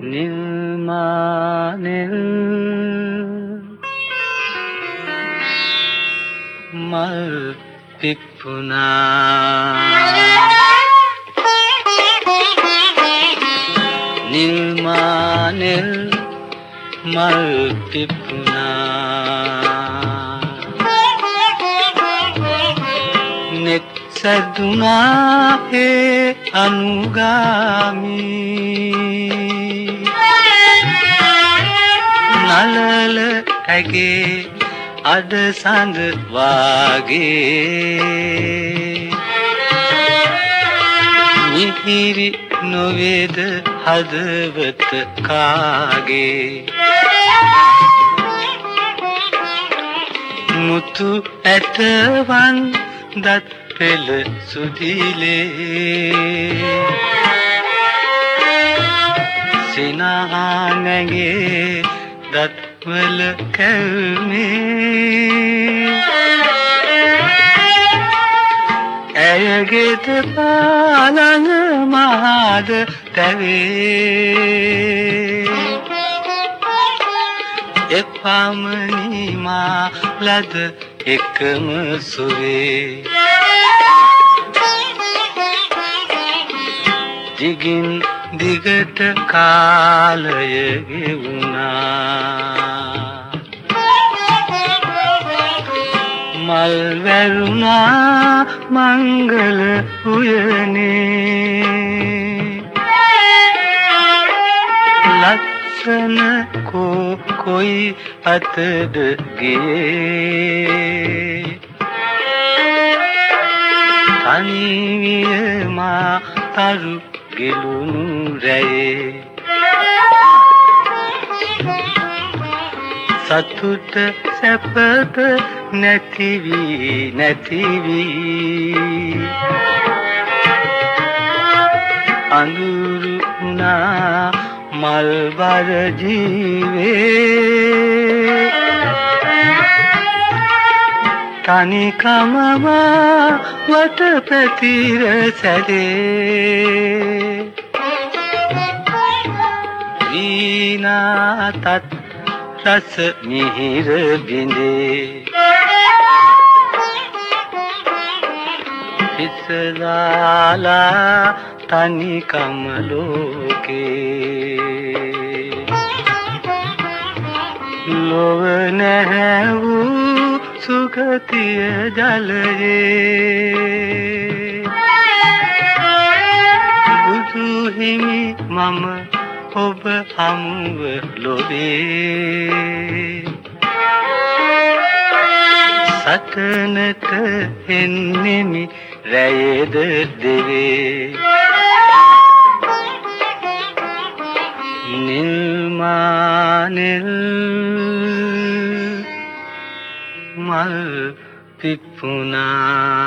nếu mà nếu maltipuna nilma nil. Maltipuna nek සැදුනා ඒ අනුගාමී. නලල ඇගේ අද සඳ වාගේ. මිහිරි නොවේද හදවත කාගේ. මුතු ඇතවන් දත් පෙළ සුදිලේ සිනහානගේ දත්වල කැල්මේ ඇයගෙත පාලන මහාද තැවේ එපමණිමා ලද එකම සුවේ දිගින් දිගට කාලය ගෙවුණා. මල් වැරුණා මංගල උයනේ. ලක්ෂණ කෝ කොයි අතද ගියේ තනිවිය මා තරු ගෙලුණු රැයේ සතුට සැපත නැතිවී නැතිවී අඳුරු වුණා මල්බර ජීවේ තනිකමම වට පැතිර සැදේ. වීනාතත් රස මිහිර බිඳේ. පිසදාලා තනිකම ලෝකේ. ලොව නැහැ වූ සුගතිය ජලයේ බුදු හිමි මම ඔබ හමුව ලොවේ. සටනට එන්නෙමි රැයේද දෙවේ. නිල්මානෙල් මල් පිප්පුනා